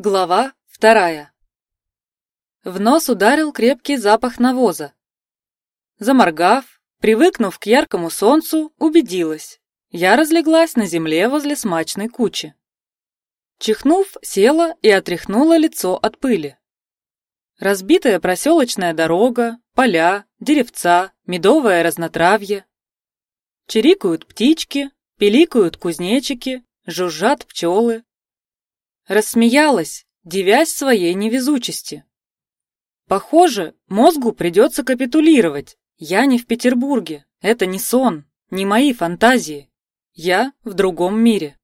Глава вторая. В нос ударил крепкий запах навоза. Заморгав, привыкнув к яркому солнцу, убедилась. Я разлеглась на земле возле смачной кучи. Чихнув, села и отряхнула лицо от пыли. Разбитая проселочная дорога, поля, деревца, медовое разнотравье. Чирикают птички, пиликают кузнечики, жужжат пчелы. Рассмеялась, девясь своей невезучести. Похоже, мозгу придется капитулировать. Я не в Петербурге, это не сон, не мои фантазии. Я в другом мире.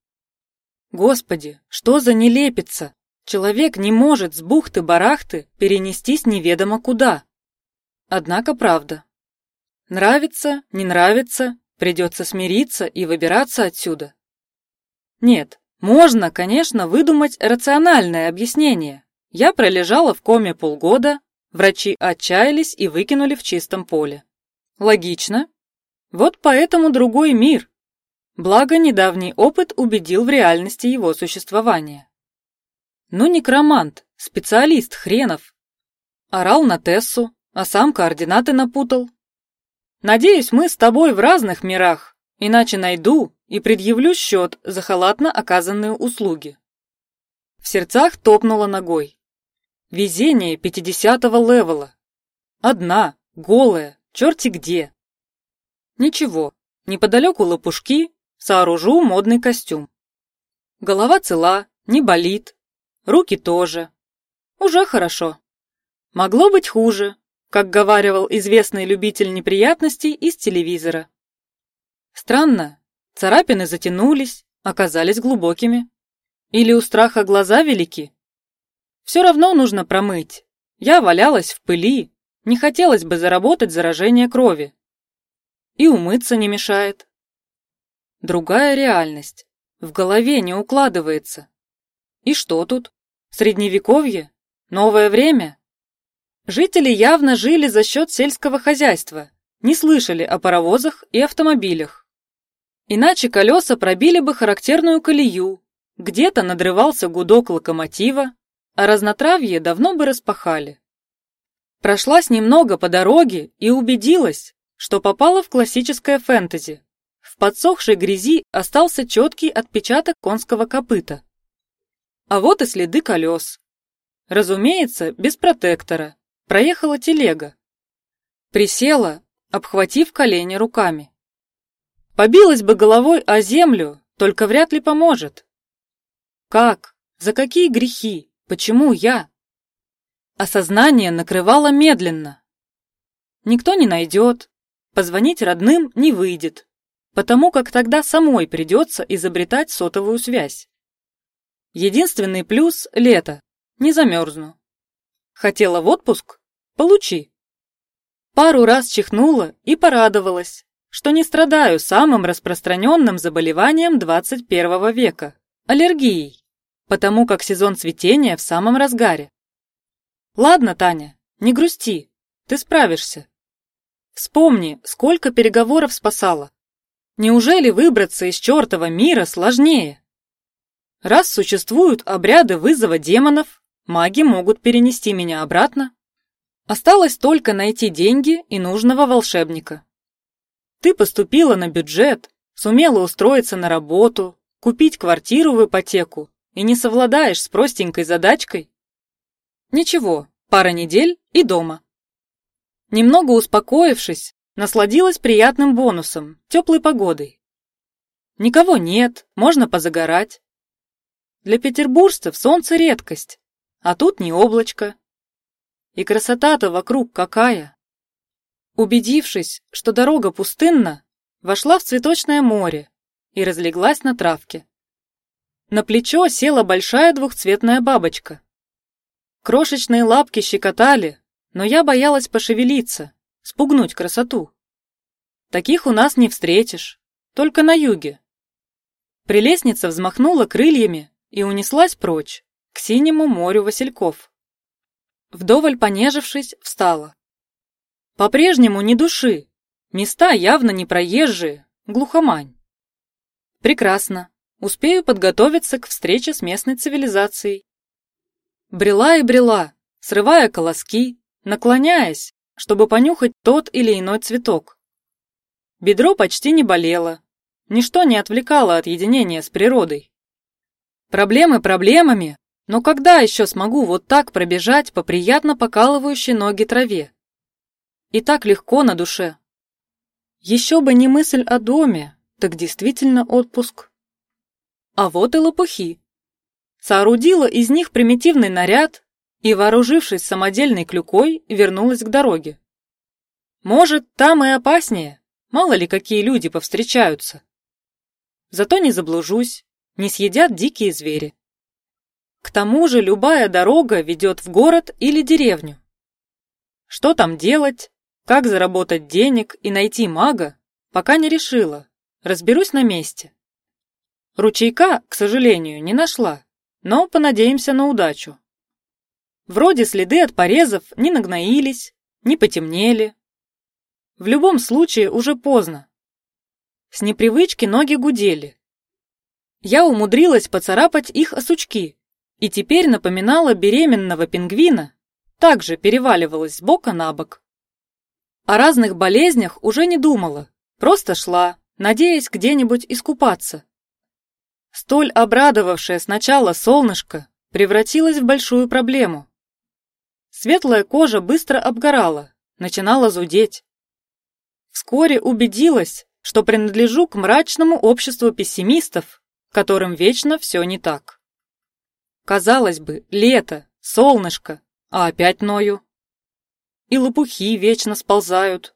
Господи, что за нелепица! Человек не может с бухты-барахты перенестись неведомо куда. Однако правда. Нравится, не нравится, придется смириться и выбираться отсюда. Нет, можно, конечно, выдумать рациональное объяснение. Я пролежала в коме полгода, врачи отчаялись и выкинули в чистом поле. Логично. Вот поэтому другой мир. Благо, недавний опыт убедил в реальности его существования. Ну, некромант, специалист хренов. Орал на Тессу, а сам координаты напутал. Надеюсь, мы с тобой в разных мирах, иначе найду и предъявлю счет за халатно оказанные услуги. В сердцах топнула ногой. Везение пятидесятого левела. Одна, голая, черти где. Ничего, неподалеку лопушки, сооружу модный костюм. Голова цела, не болит, руки тоже. Уже хорошо. Могло быть хуже, как говаривал известный любитель неприятностей из телевизора. Странно, Царапины затянулись, оказались глубокими. Или у страха глаза велики? Все равно нужно промыть. Я валялась в пыли, не хотелось бы заработать заражение крови. И умыться не мешает. Другая реальность. В голове не укладывается. И что тут? Средневековье? Новое время? Жители явно жили за счет сельского хозяйства, не слышали о паровозах и автомобилях. Иначе колеса пробили бы характерную колею, где-то надрывался гудок локомотива, а разнотравье давно бы распахали. Прошлась немного по дороге и убедилась, что попала в классическое фэнтези. В подсохшей грязи остался четкий отпечаток конского копыта. А вот и следы колес. Разумеется, без протектора. Проехала телега. Присела, обхватив колени руками. Побилась бы головой о землю, только вряд ли поможет. Как? За какие грехи? Почему я? Осознание накрывало медленно. Никто не найдет, позвонить родным не выйдет, потому как тогда самой придется изобретать сотовую связь. Единственный плюс – лето, не замерзну. Хотела в отпуск? Получи. Пару раз чихнула и порадовалась, что не страдаю самым распространенным заболеванием 21 века – аллергией, потому как сезон цветения в самом разгаре. Ладно, Таня, не грусти, ты справишься. Вспомни, сколько переговоров спасала. Неужели выбраться из чертова мира сложнее? Раз существуют обряды вызова демонов, маги могут перенести меня обратно. Осталось только найти деньги и нужного волшебника. Ты поступила на бюджет, сумела устроиться на работу, купить квартиру в ипотеку и не совладаешь с простенькой задачкой? Ничего, пара недель и дома. Немного успокоившись, насладилась приятным бонусом, теплой погодой. Никого нет, можно позагорать. Для петербуржцев солнце редкость, а тут не облачко. И красота-то вокруг какая! Убедившись, что дорога пустынна, вошла в цветочное море и разлеглась на травке. На плечо села большая двухцветная бабочка. Крошечные лапки щекотали, но я боялась пошевелиться, спугнуть красоту. Таких у нас не встретишь, только на юге. Прелестница взмахнула крыльями и унеслась прочь, к синему морю васильков. Вдоволь понежившись, встала. По-прежнему ни души. Места явно не проезжие, глухомань. Прекрасно. Успею подготовиться к встрече с местной цивилизацией. Брела и брела, срывая колоски, наклоняясь, чтобы понюхать тот или иной цветок. Бедро почти не болело, ничто не отвлекало от единения с природой. Проблемы проблемами, но когда еще смогу вот так пробежать по приятно покалывающей ноги траве? И так легко на душе. Еще бы не мысль о доме, так действительно отпуск. А вот и лопухи. Соорудила из них примитивный наряд и, вооружившись самодельной клюкой, вернулась к дороге. Может, там и опаснее, мало ли какие люди повстречаются. Зато не заблужусь, не съедят дикие звери. К тому же любая дорога ведет в город или деревню. Что там делать, как заработать денег и найти мага, пока не решила. Разберусь на месте. Ручейка, к сожалению, не нашла, но понадеемся на удачу. Вроде следы от порезов не нагноились, не потемнели. В любом случае уже поздно. С непривычки ноги гудели. Я умудрилась поцарапать их о сучки, и теперь напоминала беременного пингвина, также переваливалась с бока на бок. О разных болезнях уже не думала, просто шла, надеясь где-нибудь искупаться. Столь обрадовавшее сначала солнышко превратилось в большую проблему. Светлая кожа быстро обгорала, начинала зудеть. Вскоре убедилась, что принадлежу к мрачному обществу пессимистов, которым вечно все не так. Казалось бы, лето, солнышко, а опять ною и лопухи вечно сползают.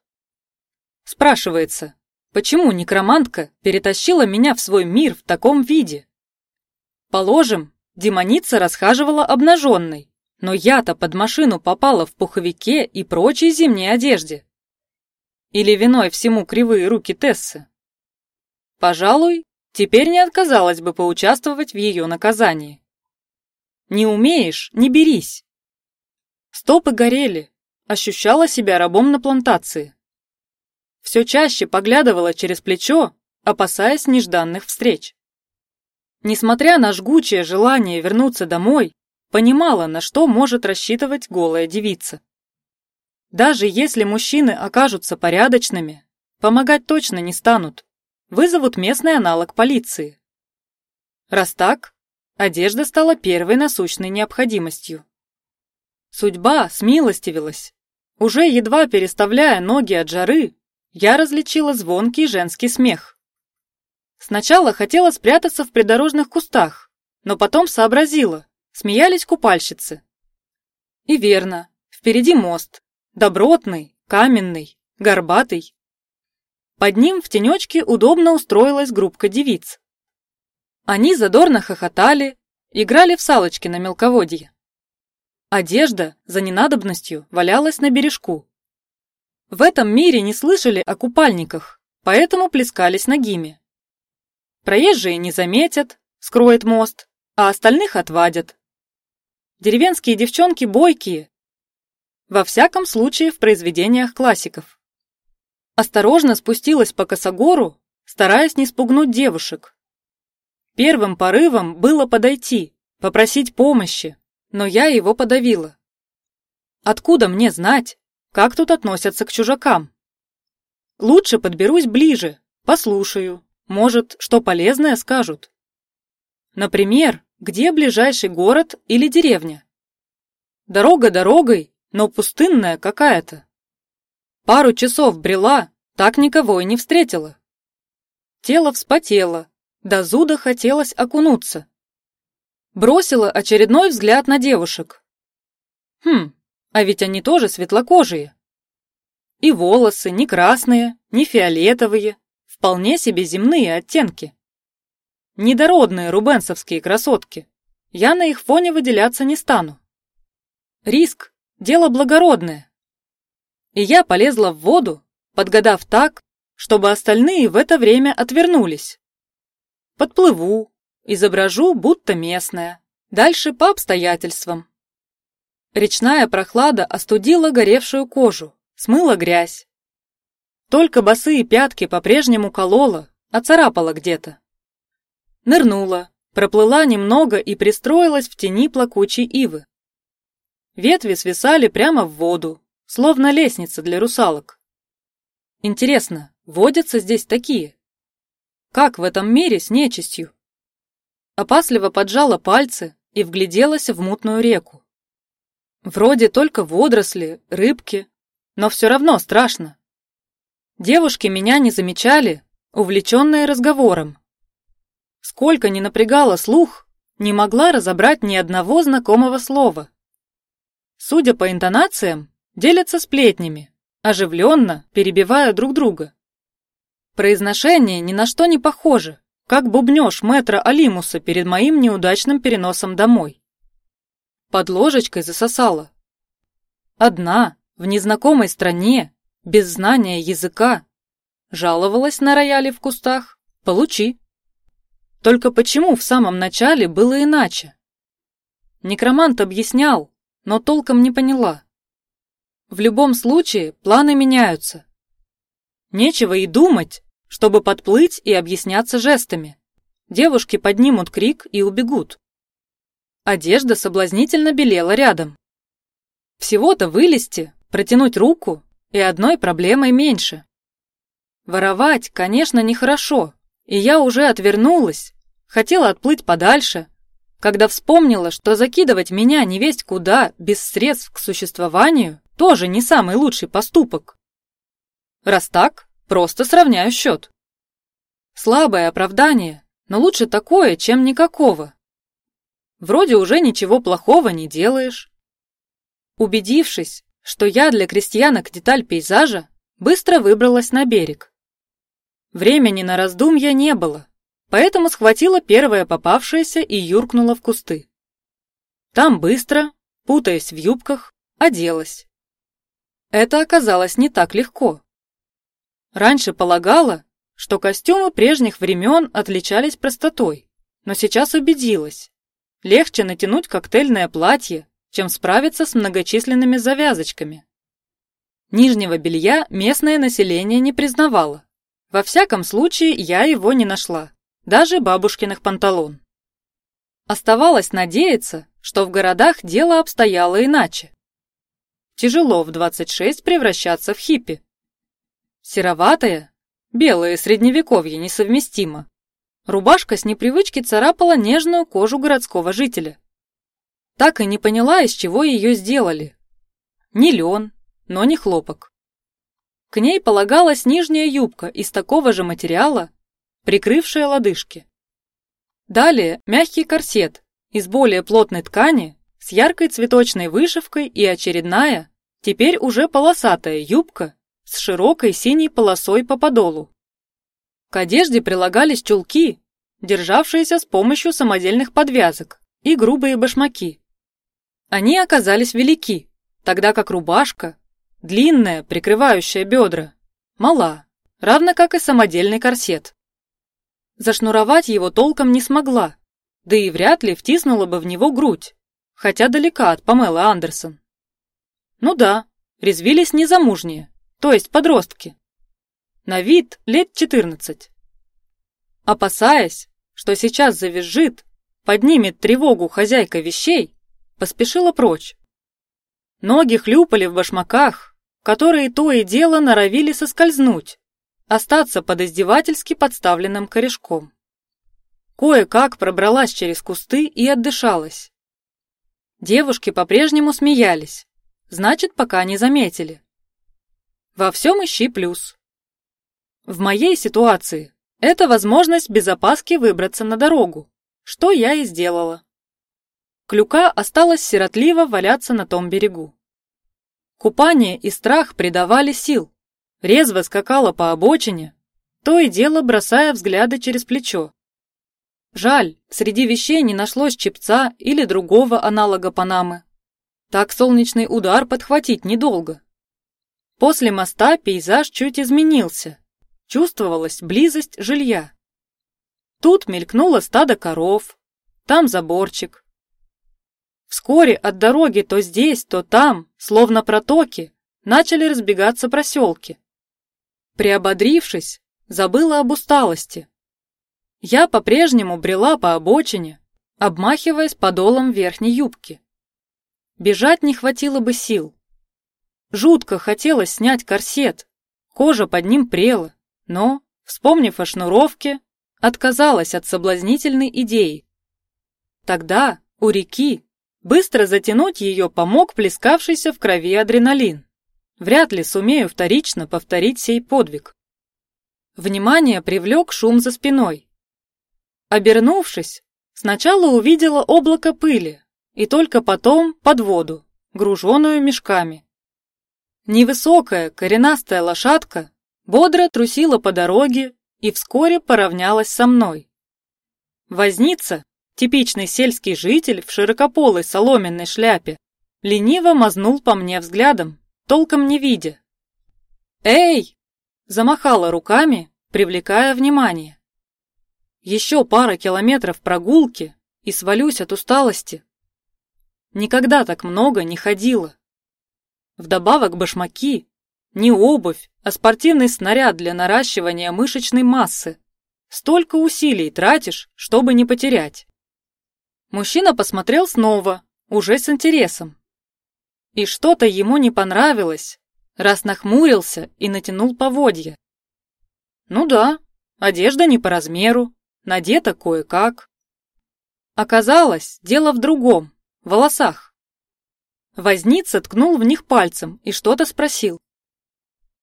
Спрашивается, почему некромантка перетащила меня в свой мир в таком виде? Положим, демоница расхаживала обнаженной, но я-то под машину попала в пуховике и прочей зимней одежде. Или виной всему кривые руки Тессы? Пожалуй, теперь не отказалась бы поучаствовать в ее наказании. Не умеешь – не берись. Стопы горели, ощущала себя рабом на плантации. Все чаще поглядывала через плечо, опасаясь нежданных встреч. Несмотря на жгучее желание вернуться домой, понимала, на что может рассчитывать голая девица. Даже если мужчины окажутся порядочными, помогать точно не станут, вызовут местный аналог полиции. Раз так, одежда стала первой насущной необходимостью. Судьба смилостивилась уже едва переставляя ноги от жары, я различила звонкий женский смех. Сначала хотела спрятаться в придорожных кустах, но потом сообразила, смеялись купальщицы. И верно, впереди мост, добротный, каменный, горбатый. Под ним в тенечке удобно устроилась группка девиц. Они задорно хохотали, играли в салочки на мелководье. Одежда за ненадобностью валялась на бережку. В этом мире не слышали о купальниках, поэтому плескались нагими. Проезжие не заметят, скроет мост, а остальных отвадят. Деревенские девчонки бойкие. Во всяком случае в произведениях классиков. Осторожно спустилась по косогору, стараясь не спугнуть девушек. Первым порывом было подойти, попросить помощи, но я его подавила. Откуда мне знать, как тут относятся к чужакам? Лучше подберусь ближе, послушаю, может, что полезное скажут. Например, где ближайший город или деревня? Дорога дорогой, но пустынная какая-то. Пару часов брела, так никого и не встретила. Тело вспотело, до зуда хотелось окунуться. Бросила очередной взгляд на девушек. Хм, а ведь они тоже светлокожие. И волосы не красные, не фиолетовые, вполне себе земные оттенки. Недородные рубенсовские красотки. Я на их фоне выделяться не стану. Риск – дело благородное. И я полезла в воду, подгадав так, чтобы остальные в это время отвернулись. Подплыву, Изображу, будто местная. Дальше по обстоятельствам. Речная прохлада остудила горевшую кожу, смыла грязь. Только босые пятки по-прежнему колола, оцарапала где-то. Нырнула, проплыла немного и пристроилась в тени плакучей ивы. Ветви свисали прямо в воду, словно лестница для русалок. Интересно, водятся здесь такие? Как в этом мире с нечистью? Опасливо поджала пальцы и вгляделась в мутную реку. Вроде только водоросли, рыбки, но все равно страшно. Девушки меня не замечали, увлеченные разговором. Сколько ни напрягала слух, не могла разобрать ни одного знакомого слова. Судя по интонациям, делятся сплетнями, оживленно перебивая друг друга. Произношение ни на что не похоже, как бубнёж мэтра Алимуса перед моим неудачным переносом домой. Под ложечкой засосала. Одна, в незнакомой стране, без знания языка, жаловалась на рояли в кустах. Получи. Только почему в самом начале было иначе? Некромант объяснял, но толком не поняла. В любом случае, планы меняются. Нечего и думать, чтобы подплыть и объясняться жестами. Девушки поднимут крик и убегут. Одежда соблазнительно белела рядом. Всего-то вылезти, протянуть руку, и одной проблемой меньше. Воровать, конечно, нехорошо, и я уже отвернулась, хотела отплыть подальше, когда вспомнила, что закидывать меня невесть куда, без средств к существованию, тоже не самый лучший поступок. Раз так, просто сравняю счет. Слабое оправдание, но лучше такое, чем никакого. Вроде уже ничего плохого не делаешь. Убедившись, что я для крестьянок деталь пейзажа, быстро выбралась на берег. Времени на раздумья не было, поэтому схватила первое попавшееся и юркнула в кусты. Там быстро, путаясь в юбках, оделась. Это оказалось не так легко. Раньше полагала, что костюмы прежних времен отличались простотой, но сейчас убедилась. Легче натянуть коктейльное платье, чем справиться с многочисленными завязочками. Нижнего белья местное население не признавало. Во всяком случае, я его не нашла, даже бабушкиных панталон. Оставалось надеяться, что в городах дело обстояло иначе. Тяжело в 26 превращаться в хиппи. Сероватая, белое средневековье несовместимо. Рубашка с непривычки царапала нежную кожу городского жителя. Так и не поняла, из чего ее сделали. Не лен, но не хлопок. К ней полагалась нижняя юбка из такого же материала, прикрывшая лодыжки. Далее мягкий корсет из более плотной ткани с яркой цветочной вышивкой и очередная, теперь уже полосатая юбка с широкой синей полосой по подолу. К одежде прилагались чулки, державшиеся с помощью самодельных подвязок, и грубые башмаки. Они оказались велики, тогда как рубашка длинная, прикрывающая бедра, мала, равно как и самодельный корсет. Зашнуровать его толком не смогла, да и вряд ли втиснула бы в него грудь, хотя далека от Памелы Андерсон. Ну да, резвились незамужние, то есть подростки. На вид лет 14. Опасаясь, что сейчас завизжит, поднимет тревогу хозяйка вещей, поспешила прочь. Ноги хлюпали в башмаках, которые то и дело норовили соскользнуть, остаться под издевательски подставленным корешком. Кое-как пробралась через кусты и отдышалась. Девушки по-прежнему смеялись, значит, пока не заметили. Во всем ищи плюс. В моей ситуации это возможность без опаски выбраться на дорогу, что я и сделала. Клюка осталась сиротливо валяться на том берегу. Купание и страх придавали сил. Резво скакала по обочине, то и дело бросая взгляды через плечо. Жаль, среди вещей не нашлось чепца или другого аналога Панамы. Так солнечный удар подхватить недолго. После моста пейзаж чуть изменился. Чувствовалась близость жилья. Тут мелькнуло стадо коров, там заборчик, Вскоре от дороги то здесь, то там, словно протоки, начали разбегаться проселки. Приободрившись, забыла об усталости. Я по-прежнему брела по обочине, обмахиваясь подолом верхней юбки. Бежать не хватило бы сил. Жутко хотелось снять корсет, кожа под ним прела, но, вспомнив о шнуровке, отказалась от соблазнительной идеи. Тогда у реки быстро затянуть ее помог плескавшийся в крови адреналин. Вряд ли сумею вторично повторить сей подвиг. Внимание привлек шум за спиной. Обернувшись, сначала увидела облако пыли и только потом под воду, груженную мешками. Невысокая, коренастая лошадка бодро трусила по дороге и вскоре поравнялась со мной. Возница, типичный сельский житель в широкополой соломенной шляпе, лениво мазнул по мне взглядом, толком не видя. «Эй!» – замахала руками, привлекая внимание. Еще пара километров прогулки и свалюсь от усталости. Никогда так много не ходила. Вдобавок башмаки. Не обувь, а спортивный снаряд для наращивания мышечной массы. Столько усилий тратишь, чтобы не потерять. Мужчина посмотрел снова, уже с интересом. И что-то ему не понравилось, раз нахмурился и натянул поводья. Ну да, одежда не по размеру, надета кое-как. Оказалось, дело в другом, в волосах. Возница ткнул в них пальцем и что-то спросил.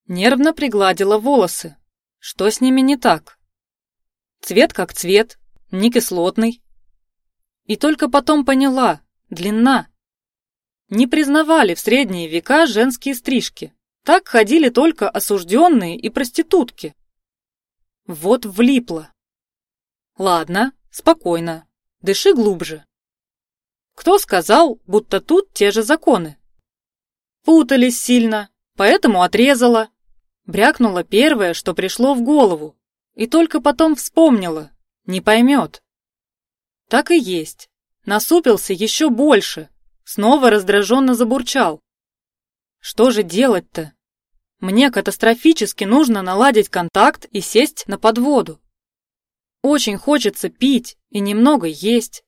Нервно пригладила волосы. Что с ними не так? Цвет как цвет, не кислотный. И только потом поняла, длина. Не признавали в средние века женские стрижки. Так ходили только осужденные и проститутки. Вот влипло. Ладно, спокойно, дыши глубже. Кто сказал, будто тут те же законы? Путались сильно, поэтому отрезала. Брякнула первое, что пришло в голову, и только потом вспомнила. Не поймет. Так и есть. Насупился еще больше. Снова раздраженно забурчал. Что же делать-то? Мне катастрофически нужно наладить контакт и сесть на подводу. Очень хочется пить и немного есть.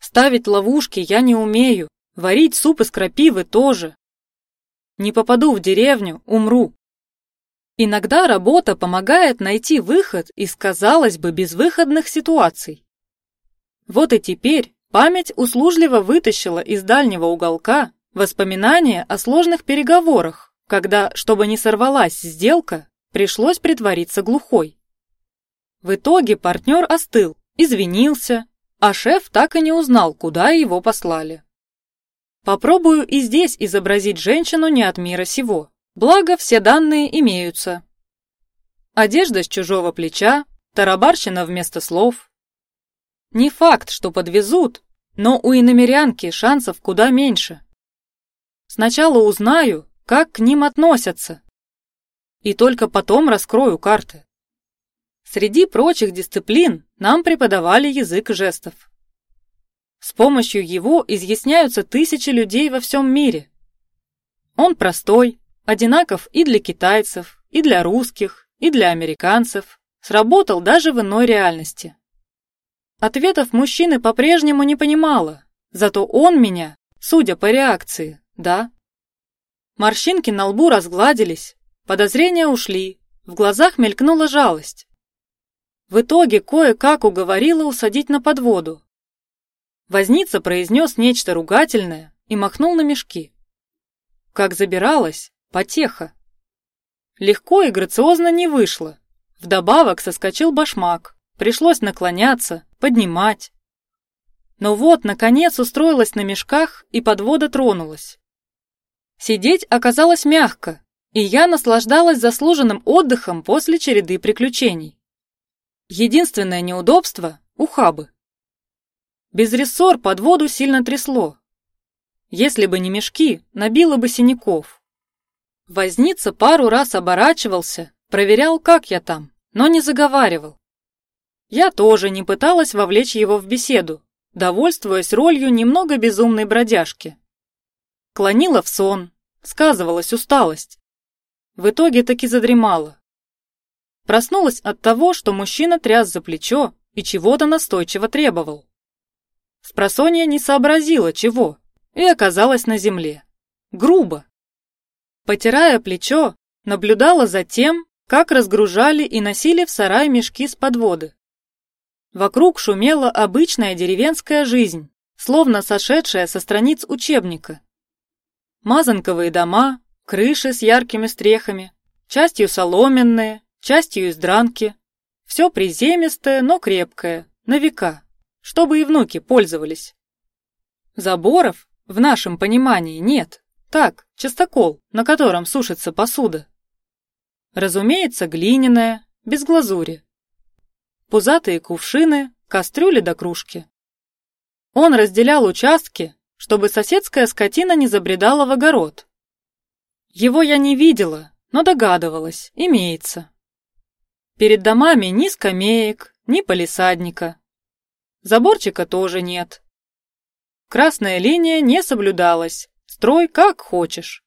Ставить ловушки я не умею, варить суп из крапивы тоже. Не попаду в деревню, умру. Иногда работа помогает найти выход из, казалось бы, безвыходных ситуаций. Вот и теперь память услужливо вытащила из дальнего уголка воспоминания о сложных переговорах, когда, чтобы не сорвалась сделка, пришлось притвориться глухой. В итоге партнер остыл, извинился, а шеф так и не узнал, куда его послали. Попробую и здесь изобразить женщину не от мира сего. Благо, все данные имеются. Одежда с чужого плеча, тарабарщина вместо слов. Не факт, что подвезут, но у иномерянки шансов куда меньше. Сначала узнаю, как к ним относятся. И только потом раскрою карты. Среди прочих дисциплин нам преподавали язык жестов. С помощью его изъясняются тысячи людей во всем мире. Он простой, одинаков и для китайцев, и для русских, и для американцев, сработал даже в иной реальности. Ответов мужчины по-прежнему не понимала, зато он меня, судя по реакции, да. Морщинки на лбу разгладились, подозрения ушли, в глазах мелькнула жалость. В итоге кое-как уговорила усадить на подводу. Возница произнес нечто ругательное и махнул на мешки. Как забиралась, потеха. Легко и грациозно не вышло. Вдобавок соскочил башмак, пришлось наклоняться, поднимать. Но вот, наконец, устроилась на мешках и подвода тронулась. Сидеть оказалось мягко, и я наслаждалась заслуженным отдыхом после череды приключений. Единственное неудобство – ухабы. Без рессор под воду сильно трясло. Если бы не мешки, набило бы синяков. Возница пару раз оборачивался, проверял, как я там, но не заговаривал. Я тоже не пыталась вовлечь его в беседу, довольствуясь ролью немного безумной бродяжки. Клонила в сон, сказывалась усталость. В итоге таки задремала. Проснулась от того, что мужчина тряс за плечо и чего-то настойчиво требовал. Спросонья не сообразила, чего. и оказалась на земле. Грубо. Потирая плечо, наблюдала за тем, как разгружали и носили в сарай мешки с подводы. Вокруг шумела обычная деревенская жизнь, словно сошедшая со страниц учебника. Мазанковые дома, крыши с яркими стрехами, частью соломенные, частью из дранки. Все приземистое, но крепкое, на века, чтобы и внуки пользовались. Заборов, в нашем понимании, нет. Так, частокол, на котором сушится посуда. Разумеется, глиняная, без глазури. Пузатые кувшины, кастрюли до кружки. Он разделял участки, чтобы соседская скотина не забредала в огород. Его я не видела, но догадывалась, имеется. Перед домами ни скамеек, ни полисадника. Заборчика тоже нет. Красная линия не соблюдалась, строй как хочешь.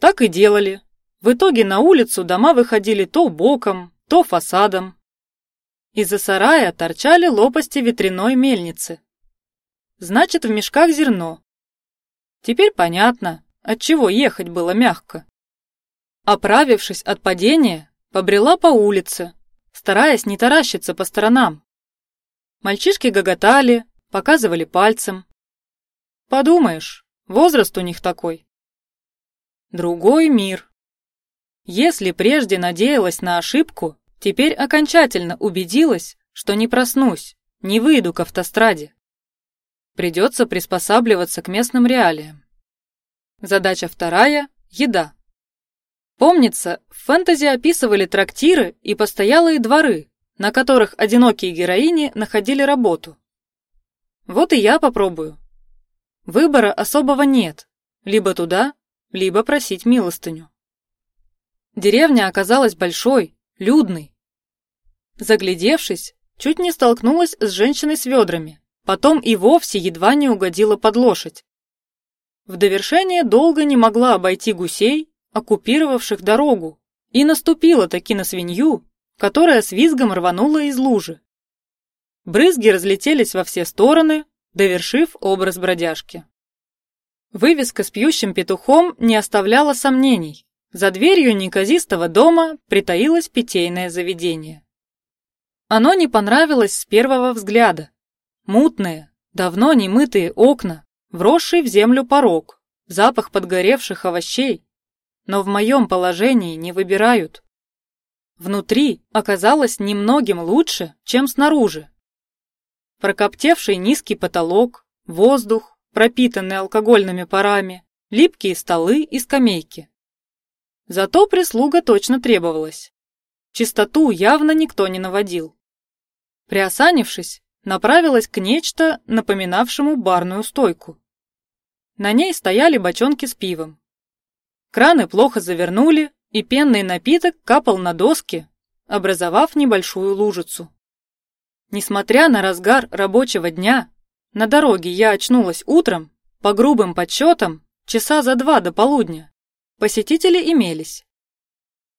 Так и делали. В итоге на улицу дома выходили то боком, то фасадом. Из-за сарая торчали лопасти ветряной мельницы. Значит, в мешках зерно. Теперь понятно, от чего ехать было мягко. Оправившись от падения, побрела по улице, стараясь не таращиться по сторонам. Мальчишки гоготали, показывали пальцем. Подумаешь, возраст у них такой. Другой мир. Если прежде надеялась на ошибку, теперь окончательно убедилась, что не проснусь, не выйду к автостраде. Придется приспосабливаться к местным реалиям. Задача вторая – еда. Помнится, в фэнтези описывали трактиры и постоялые дворы, на которых одинокие героини находили работу. Вот и я попробую. Выбора особого нет. Либо туда, либо просить милостыню. Деревня оказалась большой, людной. Заглядевшись, чуть не столкнулась с женщиной с ведрами, потом и вовсе едва не угодила под лошадь. В довершение долго не могла обойти гусей, оккупировавших дорогу, и наступила таки на свинью, которая с визгом рванула из лужи. Брызги разлетелись во все стороны, довершив образ бродяжки. Вывеска с пьющим петухом не оставляла сомнений. За дверью неказистого дома притаилось питейное заведение. Оно не понравилось с первого взгляда. Мутные, давно не мытые окна, вросший в землю порог, запах подгоревших овощей. Но в моем положении не выбирают. Внутри оказалось немногим лучше, чем снаружи. Прокоптевший низкий потолок, воздух, пропитанный алкогольными парами, липкие столы и скамейки. Зато прислуга точно требовалась. Чистоту явно никто не наводил. Приосанившись, направилась к нечто, напоминавшему барную стойку. На ней стояли бочонки с пивом. Краны плохо завернули, и пенный напиток капал на доски, образовав небольшую лужицу. Несмотря на разгар рабочего дня, на дороге я очнулась утром, по грубым подсчетам, часа за два до полудня. Посетители имелись.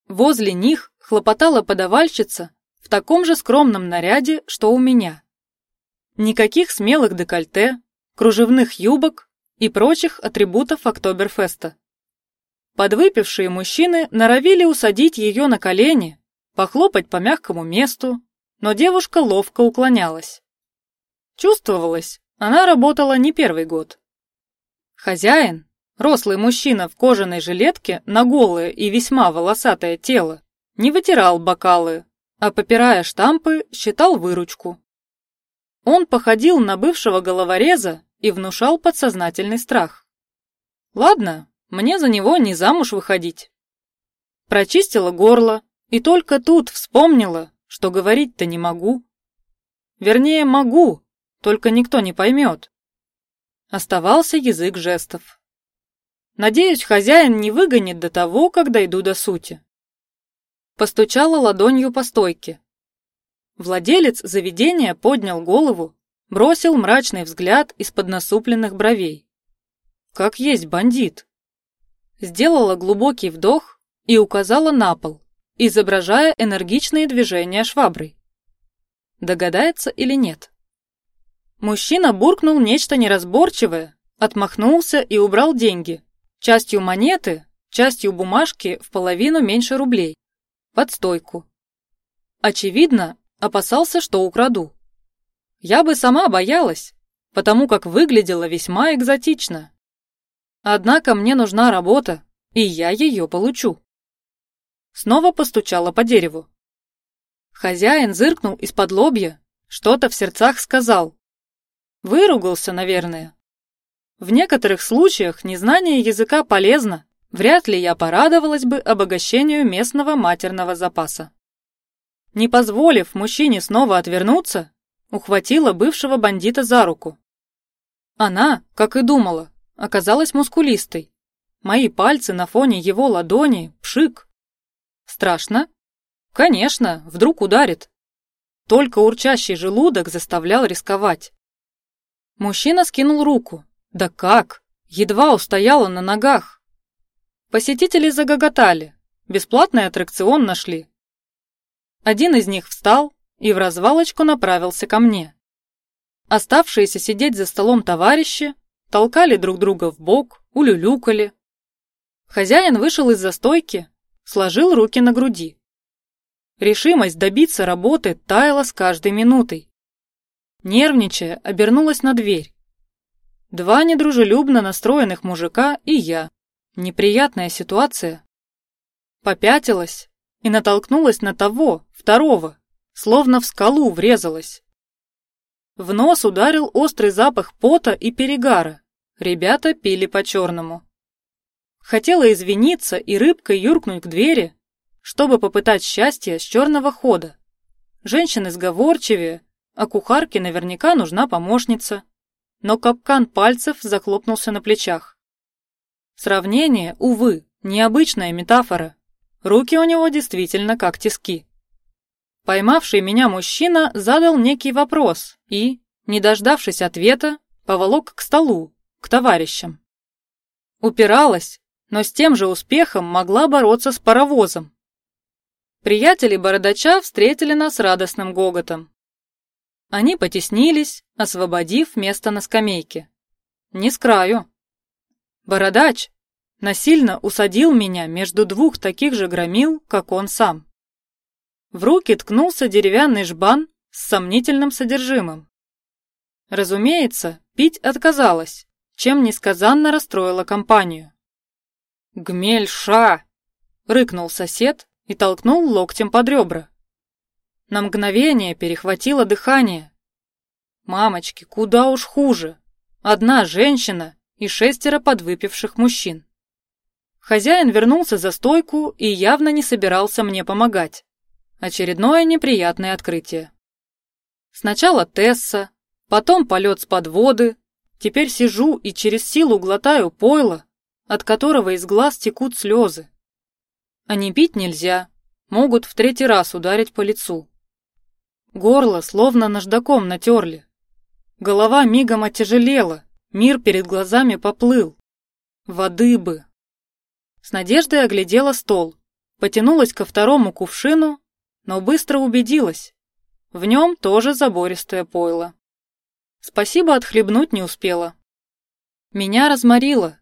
Возле них хлопотала подавальщица в таком же скромном наряде, что у меня. Никаких смелых декольте, кружевных юбок и прочих атрибутов Октоберфеста. Подвыпившие мужчины норовили усадить ее на колени, похлопать по мягкому месту, но девушка ловко уклонялась. Чувствовалось, она работала не первый год. Хозяин, рослый мужчина в кожаной жилетке на голое и весьма волосатое тело, не вытирал бокалы, а попирая штампы, считал выручку. Он походил на бывшего головореза и внушал подсознательный страх. Ладно, мне за него не замуж выходить. Прочистила горло и только тут вспомнила, что говорить-то не могу. Вернее, могу, только никто не поймет. Оставался язык жестов. Надеюсь, хозяин не выгонит до того, как дойду до сути. Постучала ладонью по стойке. Владелец заведения поднял голову, бросил мрачный взгляд из-под насупленных бровей. Как есть бандит. Сделала глубокий вдох и указала на пол, изображая энергичные движения шваброй. Догадается или нет? Мужчина буркнул нечто неразборчивое, Отмахнулся и убрал деньги. Частью монеты, частью бумажки в половину меньше рублей. Под стойку. Очевидно, опасался, что украду. Я бы сама боялась, потому как выглядела весьма экзотично. Однако мне нужна работа, и я ее получу. Снова постучала по дереву. Хозяин зыркнул из-под лобья, что-то в сердцах сказал. Выругался, наверное. В некоторых случаях незнание языка полезно, вряд ли я порадовалась бы обогащению местного матерного запаса. Не позволив мужчине снова отвернуться, ухватила бывшего бандита за руку. Она, как и думала, оказалась мускулистой. Мои пальцы на фоне его ладони, пшик. Страшно? Конечно, вдруг ударит. Только урчащий желудок заставлял рисковать. Мужчина скинул руку. Да как? Едва устояла на ногах. Посетители загоготали. Бесплатный аттракцион нашли. Один из них встал и в развалочку направился ко мне. Оставшиеся сидеть за столом товарищи толкали друг друга в бок, улюлюкали. Хозяин вышел из застойки, сложил руки на груди. Решимость добиться работы таяла с каждой минутой. Нервничая, обернулась на дверь. Два недружелюбно настроенных мужика и я. Неприятная ситуация. Попятилась и натолкнулась на того, второго, словно в скалу врезалась. В нос ударил острый запах пота и перегара. Ребята пили по-черному. Хотела извиниться и рыбкой юркнуть к двери, чтобы попытать счастье с черного хода. Женщины сговорчивее, а кухарке наверняка нужна помощница но капкан пальцев захлопнулся на плечах. Сравнение, увы, необычная метафора. Руки у него действительно как тиски. Поймавший меня мужчина задал некий вопрос и, не дождавшись ответа, поволок к столу, к товарищам. Упиралась, но с тем же успехом могла бороться с паровозом. Приятели бородача встретили нас радостным гоготом. Они потеснились, освободив место на скамейке. Не с краю. Бородач насильно усадил меня между двух таких же громил, как он сам. В руки ткнулся деревянный жбан с сомнительным содержимым. Разумеется, пить отказалась, чем несказанно расстроила компанию. «Гмельша!» — рыкнул сосед и толкнул локтем под ребра. На мгновение перехватило дыхание. Мамочки, куда уж хуже. Одна женщина и шестеро подвыпивших мужчин. Хозяин вернулся за стойку и явно не собирался мне помогать. Очередное неприятное открытие. Сначала Тесса, потом полет с подводы, теперь сижу и через силу глотаю пойло, от которого из глаз текут слезы. А не пить нельзя, могут в третий раз ударить по лицу. Горло словно наждаком натерли. Голова мигом отяжелела, мир перед глазами поплыл. Воды бы. С надеждой оглядела стол, потянулась ко второму кувшину, но быстро убедилась. В нем тоже забористое пойло. Спасибо отхлебнуть не успела. Меня разморило.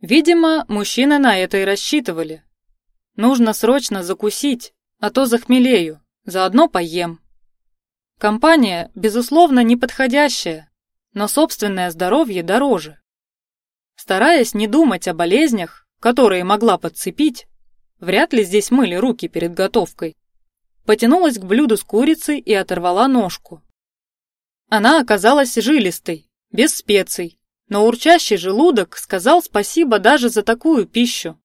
Видимо, мужчины на это и рассчитывали. Нужно срочно закусить, а то захмелею, заодно поем. Компания, безусловно, неподходящая, но собственное здоровье дороже. Стараясь не думать о болезнях, которые могла подцепить, вряд ли здесь мыли руки перед готовкой, потянулась к блюду с курицей и оторвала ножку. Она оказалась жилистой, без специй, но урчащий желудок сказал спасибо даже за такую пищу.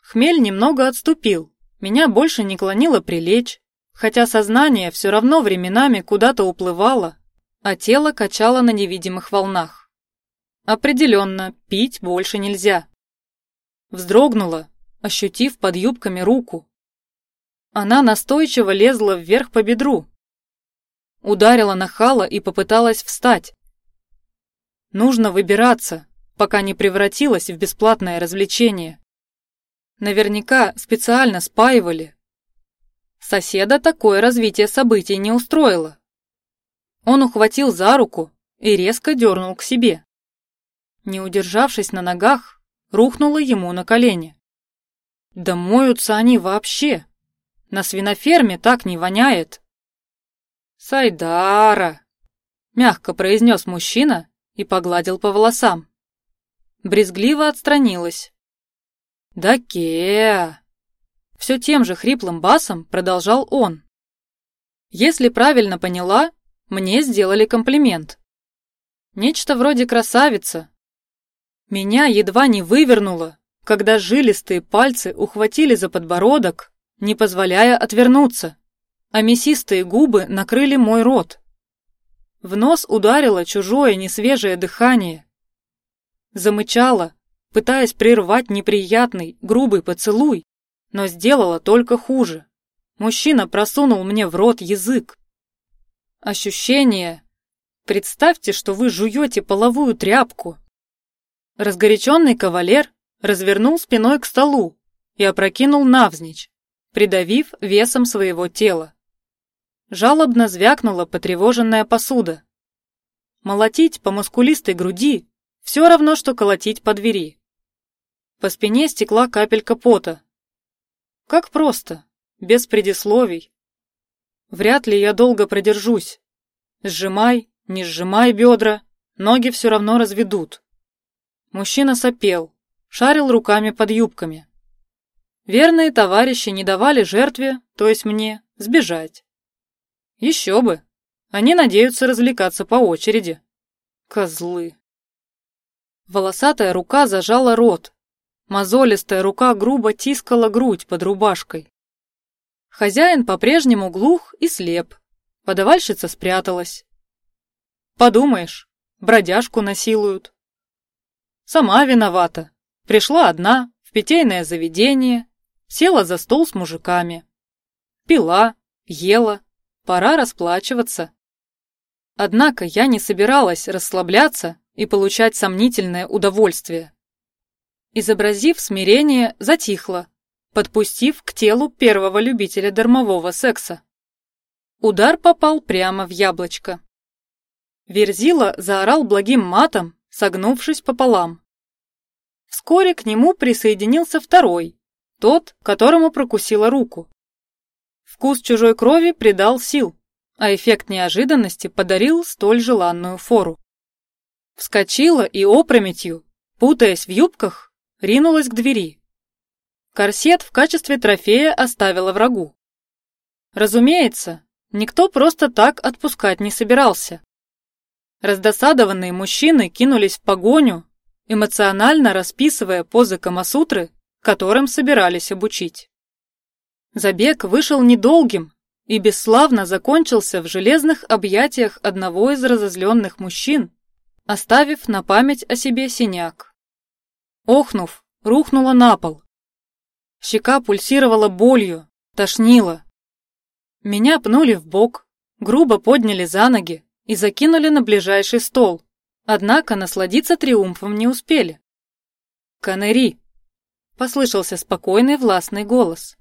Хмель немного отступил, меня больше не клонило прилечь, хотя сознание все равно временами куда-то уплывало, а тело качало на невидимых волнах. Определенно, пить больше нельзя. Вздрогнула, ощутив под юбками руку. Она настойчиво лезла вверх по бедру. Ударила нахала и попыталась встать. Нужно выбираться, пока не превратилась в бесплатное развлечение. Наверняка специально спаивали, Соседа такое развитие событий не устроило. Он ухватил за руку и резко дернул к себе. Не удержавшись на ногах, рухнула ему на колени. Да моются они вообще. На свиноферме так не воняет. Сайдара, мягко произнес мужчина и погладил по волосам. Брезгливо отстранилась. Да ке! Все тем же хриплым басом продолжал он. Если правильно поняла, мне сделали комплимент. Нечто вроде красавица. Меня едва не вывернуло, когда жилистые пальцы ухватили за подбородок, не позволяя отвернуться, а мясистые губы накрыли мой рот. В нос ударило чужое несвежее дыхание. Замычала, пытаясь прервать неприятный, грубый поцелуй, но сделала только хуже. Мужчина просунул мне в рот язык. Ощущение. Представьте, что вы жуете половую тряпку. Разгоряченный кавалер развернул спиной к столу и опрокинул навзничь, придавив весом своего тела. Жалобно звякнула потревоженная посуда. Молотить по мускулистой груди все равно, что колотить по двери. По спине стекла капелька пота. Как просто, без предисловий. Вряд ли я долго продержусь. Сжимай, не сжимай бедра, ноги все равно разведут. Мужчина сопел, шарил руками под юбками. Верные товарищи не давали жертве, то есть мне, сбежать. Еще бы. Они надеются развлекаться по очереди. Козлы. Волосатая рука зажала рот. Мозолистая рука грубо тискала грудь под рубашкой. Хозяин по-прежнему глух и слеп. Подавальщица спряталась. Подумаешь, бродяжку насилуют. Сама виновата. Пришла одна, в питейное заведение, села за стол с мужиками. Пила, ела, пора расплачиваться. Однако я не собиралась расслабляться и получать сомнительное удовольствие. Изобразив смирение, затихла, подпустив к телу первого любителя дармового секса. Удар попал прямо в яблочко. Верзила заорал благим матом, согнувшись пополам. Вскоре к нему присоединился второй, тот, которому прокусила руку. Вкус чужой крови придал сил, а эффект неожиданности подарил столь желанную фору. Вскочила и опрометью, путаясь в юбках, ринулась к двери. Корсет в качестве трофея оставила врагу. Разумеется, никто просто так отпускать не собирался. Раздосадованные мужчины кинулись в погоню, эмоционально расписывая позы Камасутры, которым собирались обучить. Забег вышел недолгим и бесславно закончился в железных объятиях одного из разозленных мужчин, оставив на память о себе синяк. Охнув, рухнула на пол, Щека пульсировала болью, тошнило. Меня пнули в бок, грубо подняли за ноги и закинули на ближайший стол. Однако насладиться триумфом не успели. «Канери!» — послышался спокойный властный голос.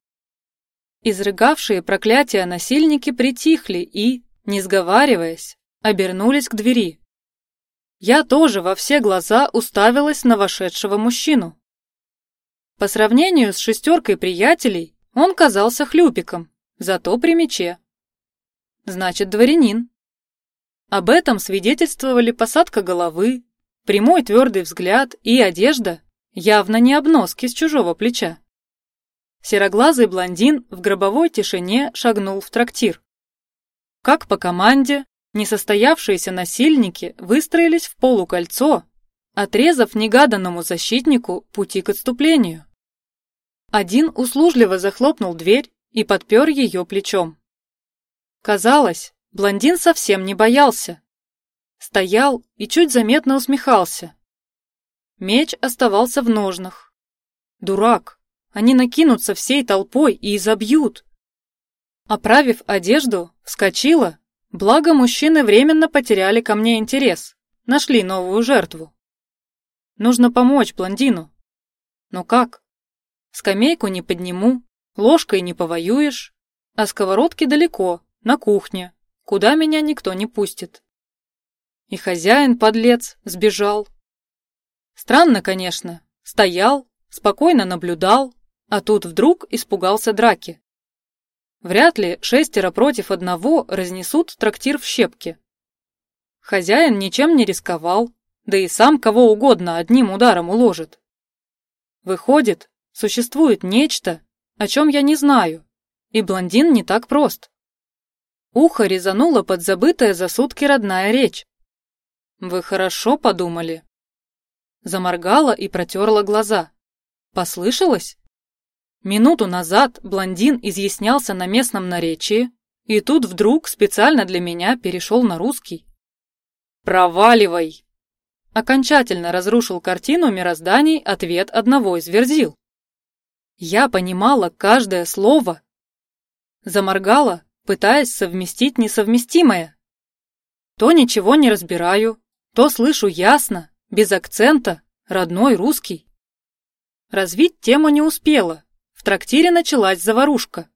Изрыгавшие проклятия насильники притихли и, не сговариваясь, обернулись к двери. Я тоже во все глаза уставилась на вошедшего мужчину. По сравнению с шестеркой приятелей, он казался хлюпиком, зато при мече. Значит, дворянин. Об этом свидетельствовали посадка головы, прямой твердый взгляд и одежда, явно не обноски с чужого плеча. Сероглазый блондин в гробовой тишине шагнул в трактир. Как по команде, несостоявшиеся насильники выстроились в полукольцо, отрезав негаданному защитнику пути к отступлению. Один услужливо захлопнул дверь и подпер ее плечом. Казалось, блондин совсем не боялся. Стоял и чуть заметно усмехался. Меч оставался в ножнах. Дурак, они накинутся всей толпой и изобьют. Оправив одежду, вскочила, благо мужчины временно потеряли ко мне интерес, нашли новую жертву. Нужно помочь блондину. Но как? Скамейку не подниму, ложкой не повоюешь, а сковородки далеко, на кухне, куда меня никто не пустит. И хозяин, подлец, сбежал. Странно, конечно. Стоял, спокойно наблюдал, а тут вдруг испугался драки. Вряд ли шестеро против одного разнесут трактир в щепки. Хозяин ничем не рисковал, да и сам кого угодно одним ударом уложит. Выходит, существует нечто, о чем я не знаю, и блондин не так прост. Ухо резануло подзабытая за сутки родная речь. «Вы хорошо подумали?» Заморгала и протерла глаза. Послышалось? Минуту назад блондин изъяснялся на местном наречии, и тут вдруг специально для меня перешел на русский. «Проваливай!» Окончательно разрушил картину мирозданий ответ одного из верзил. Я понимала каждое слово. Заморгала, пытаясь совместить несовместимое. То ничего не разбираю, то слышу ясно, без акцента, родной русский. Развить тему не успела, в трактире началась заварушка.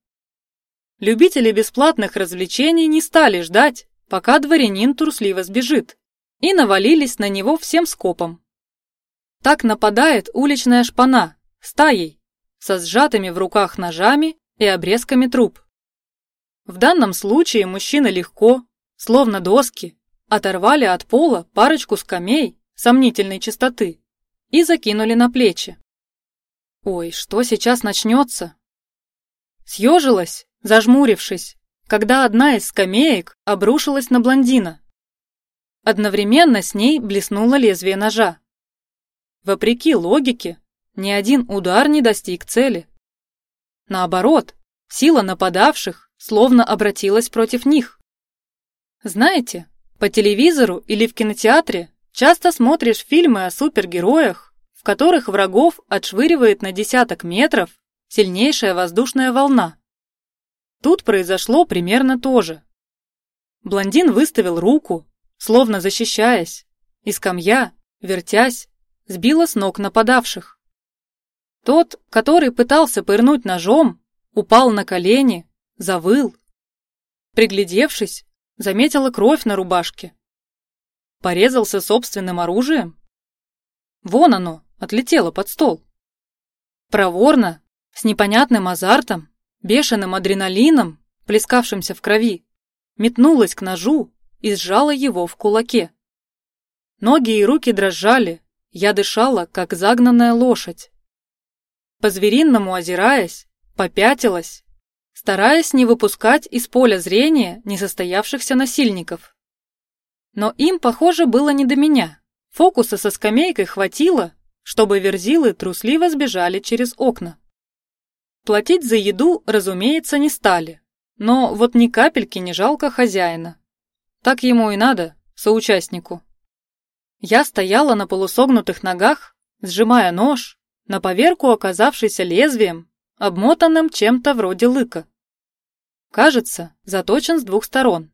Любители бесплатных развлечений не стали ждать, пока дворянин трусливо сбежит, и навалились на него всем скопом. Так нападает уличная шпана, стаей, со сжатыми в руках ножами и обрезками труб. В данном случае мужчины легко, словно доски, оторвали от пола парочку скамей сомнительной чистоты и закинули на плечи. Ой, что сейчас начнется? Съежилась, зажмурившись, когда одна из скамеек обрушилась на блондина. Одновременно с ней блеснуло лезвие ножа. Вопреки логике, ни один удар не достиг цели. Наоборот, сила нападавших словно обратилась против них. Знаете, по телевизору или в кинотеатре часто смотришь фильмы о супергероях, которых врагов отшвыривает на десяток метров сильнейшая воздушная волна. Тут произошло примерно то же. Блондин выставил руку, словно защищаясь, и скамья, вертясь, сбила с ног нападавших. Тот, который пытался пырнуть ножом, упал на колени, завыл. Приглядевшись, заметила кровь на рубашке. Порезался собственным оружием? Вон оно, отлетело под стол. Проворно, с непонятным азартом, бешеным адреналином, плескавшимся в крови, метнулась к ножу и сжала его в кулаке. Ноги и руки дрожали, я дышала, как загнанная лошадь. По-звериному озираясь, попятилась, стараясь не выпускать из поля зрения несостоявшихся насильников. Но им, похоже, было не до меня. Фокуса со скамейкой хватило, чтобы верзилы трусливо сбежали через окна. Платить за еду, разумеется, не стали, но вот ни капельки не жалко хозяина. Так ему и надо, соучастнику. Я стояла на полусогнутых ногах, сжимая нож, на поверку оказавшийся лезвием, обмотанным чем-то вроде лыка. Кажется, заточен с двух сторон.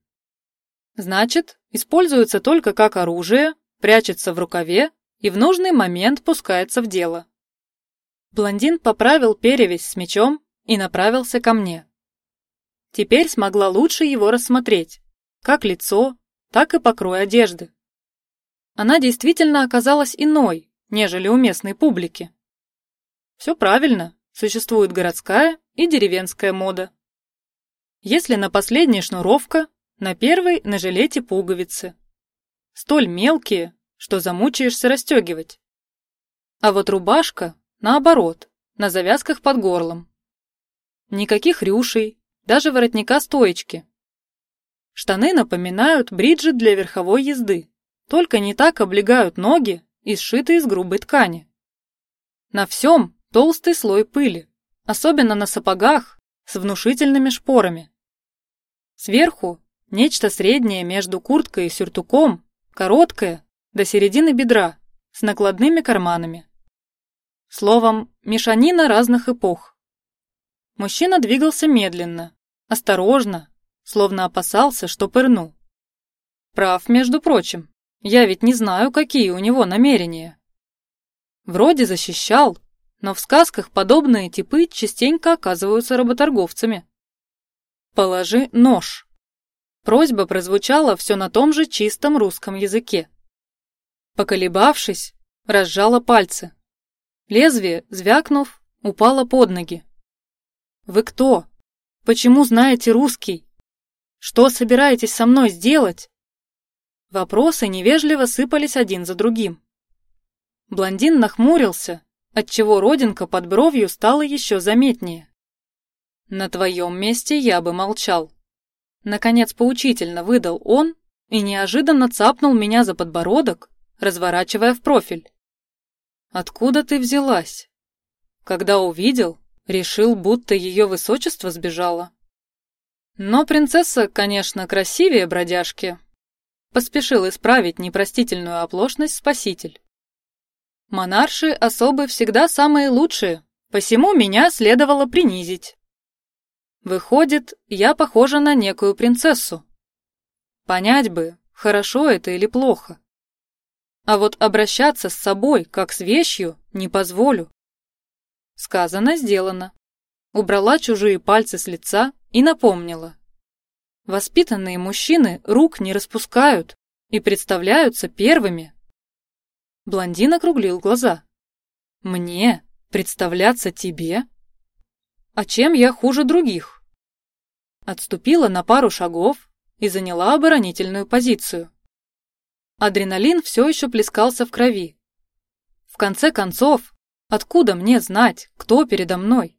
Значит, используется только как оружие, прячется в рукаве и в нужный момент пускается в дело. Блондин поправил перевязь с мечом и направился ко мне. Теперь смогла лучше его рассмотреть, как лицо, так и покрой одежды. Она действительно оказалась иной, нежели у местной публики. Все правильно, существует городская и деревенская мода. Если на последней шнуровка, на первой на жилете пуговицы. Столь мелкие, что замучаешься расстегивать. А вот рубашка, наоборот, на завязках под горлом. Никаких рюшей, даже воротника стоечки. Штаны напоминают бриджи для верховой езды, только не так облегают ноги и сшиты из грубой ткани. На всем толстый слой пыли, особенно на сапогах с внушительными шпорами. Сверху нечто среднее между курткой и сюртуком, короткое, до середины бедра, с накладными карманами. Словом, мешанина разных эпох. Мужчина двигался медленно, осторожно, словно опасался, что пырну. Прав, между прочим, я ведь не знаю, какие у него намерения. Вроде защищал, но в сказках подобные типы частенько оказываются работорговцами. «Положи нож». Просьба прозвучала все на том же чистом русском языке. Поколебавшись, разжала пальцы. Лезвие, звякнув, упало под ноги. «Вы кто? Почему знаете русский? Что собираетесь со мной сделать?» Вопросы невежливо сыпались один за другим. Блондин нахмурился, отчего родинка под бровью стала еще заметнее. «На твоем месте я бы молчал». Наконец поучительно выдал он и неожиданно цапнул меня за подбородок, разворачивая в профиль. «Откуда ты взялась?» Когда увидел, решил, будто ее высочество сбежало. Но принцесса, конечно, красивее бродяжки. Поспешил исправить непростительную оплошность спаситель. Монарши особы всегда самые лучшие, посему меня следовало принизить. Выходит, я похожа на некую принцессу. Понять бы, хорошо это или плохо. А вот обращаться с собой, как с вещью, не позволю. Сказано, сделано. Убрала чужие пальцы с лица и напомнила. Воспитанные мужчины рук не распускают и представляются первыми. Блондин округлил глаза. Мне представляться тебе? А чем я хуже других? Отступила на пару шагов и заняла оборонительную позицию. Адреналин все еще плескался в крови. В конце концов, откуда мне знать, кто передо мной?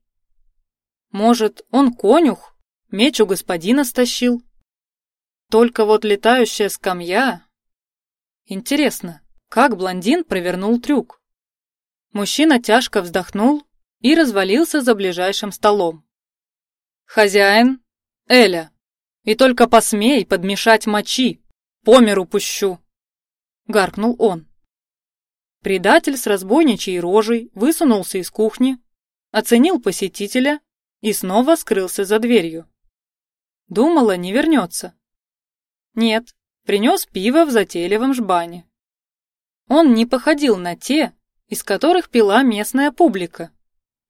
Может, он конюх, меч у господина стащил? Только вот летающая скамья... Интересно, как блондин провернул трюк? Мужчина тяжко вздохнул и развалился за ближайшим столом. «Хозяин, Эля, и только посмей подмешать мочи, по миру пущу!» Гаркнул он. Предатель с разбойничьей рожей высунулся из кухни, оценил посетителя и снова скрылся за дверью. Думала, не вернется. Нет, принес пиво в затейливом жбане. Он не походил на те, из которых пила местная публика.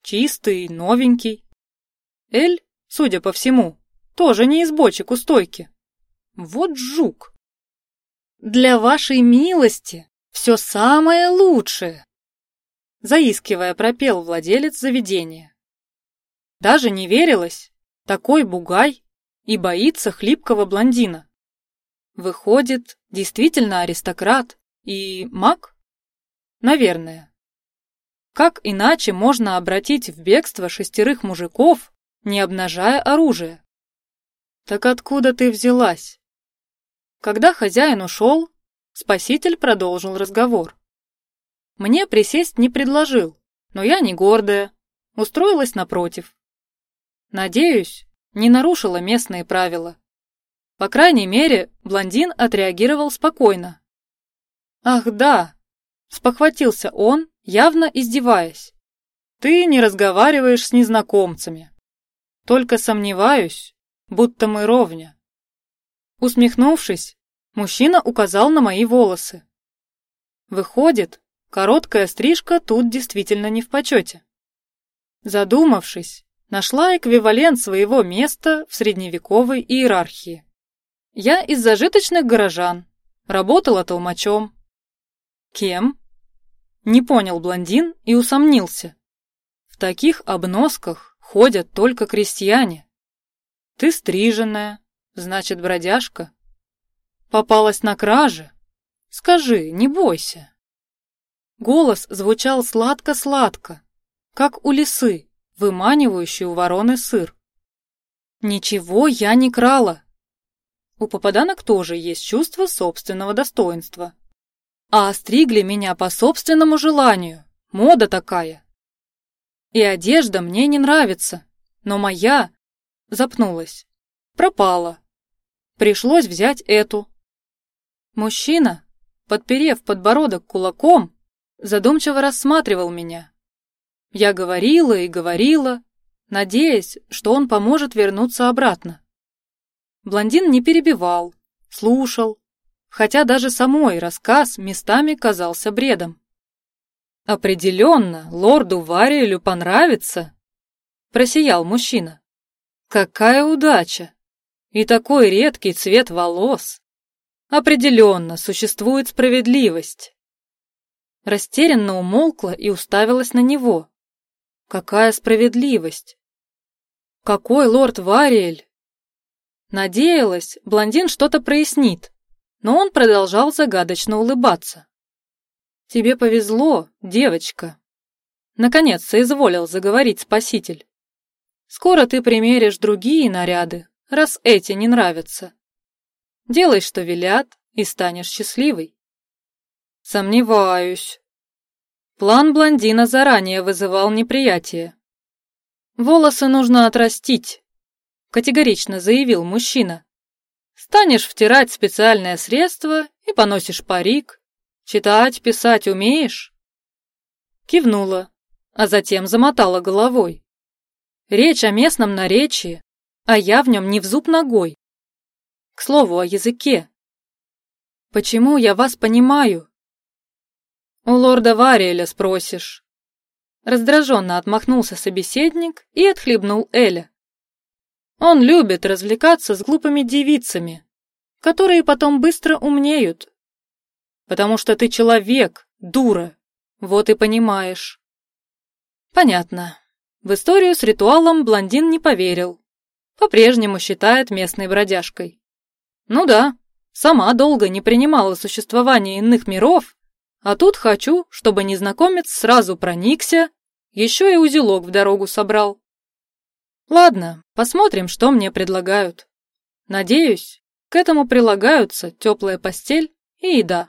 Чистый, новенький. Эль, судя по всему, тоже не из бочек у стойки. Вот жук. Для вашей милости все самое лучшее. Заискивая, пропел владелец заведения. Даже не верилось, такой бугай и боится хлипкого блондина. Выходит, действительно аристократ и маг? Наверное. Как иначе можно обратить в бегство шестерых мужиков, не обнажая оружие? Так откуда ты взялась? Когда хозяин ушел, спаситель продолжил разговор. Мне присесть не предложил, но я не гордая, устроилась напротив. Надеюсь, не нарушила местные правила. По крайней мере, блондин отреагировал спокойно. «Ах да!» – спохватился он, явно издеваясь. «Ты не разговариваешь с незнакомцами. Только сомневаюсь, будто мы ровня». Усмехнувшись, мужчина указал на мои волосы. Выходит, короткая стрижка тут действительно не в почете. Задумавшись, нашла эквивалент своего места в средневековой иерархии. Я из зажиточных горожан, работала толмачом. Кем? Не понял блондин и усомнился. В таких обносках ходят только крестьяне. Ты стриженная, значит, бродяжка. Попалась на краже? Скажи, не бойся. Голос звучал сладко-сладко, как у лисы, выманивающей у вороны сыр. Ничего я не крала. У попаданок тоже есть чувство собственного достоинства. А остригли меня по собственному желанию. Мода такая. И одежда мне не нравится, но моя запнулась. Пропала. Пришлось взять эту. Мужчина, подперев подбородок кулаком, задумчиво рассматривал меня. Я говорила и говорила, надеясь, что он поможет вернуться обратно. Блондин не перебивал, слушал, хотя даже самой рассказ местами казался бредом. «Определенно, лорду Вариэлю понравится», — просиял мужчина. «Какая удача! И такой редкий цвет волос! Определенно, существует справедливость!» растерянно умолкла и уставилась на него. Какая справедливость! Какой лорд Вариэль! Надеялась, блондин что-то прояснит, но он продолжал загадочно улыбаться. «Тебе повезло, девочка!» Наконец соизволил заговорить спаситель. «Скоро ты примеришь другие наряды, раз эти не нравятся. Делай, что велят, и станешь счастливой». «Сомневаюсь». План блондина заранее вызывал неприятие. «Волосы нужно отрастить», — категорично заявил мужчина. «Станешь втирать специальное средство и поносишь парик. Читать, писать умеешь?» Кивнула, а затем замотала головой. Речь о местном наречии, а я в нем не в зуб ногой. К слову о языке. Почему я вас понимаю? У лорда Вариэля спросишь. Раздраженно отмахнулся собеседник и отхлебнул Эля. Он любит развлекаться с глупыми девицами, которые потом быстро умнеют. Потому что ты человек, дура, вот и понимаешь. Понятно. В историю с ритуалом блондин не поверил. По-прежнему считает местной бродяжкой. Ну да, сама долго не принимала существование иных миров, а тут хочу, чтобы незнакомец сразу проникся, еще и узелок в дорогу собрал. Ладно, посмотрим, что мне предлагают. Надеюсь, к этому прилагаются теплая постель и еда.